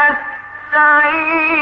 نستعين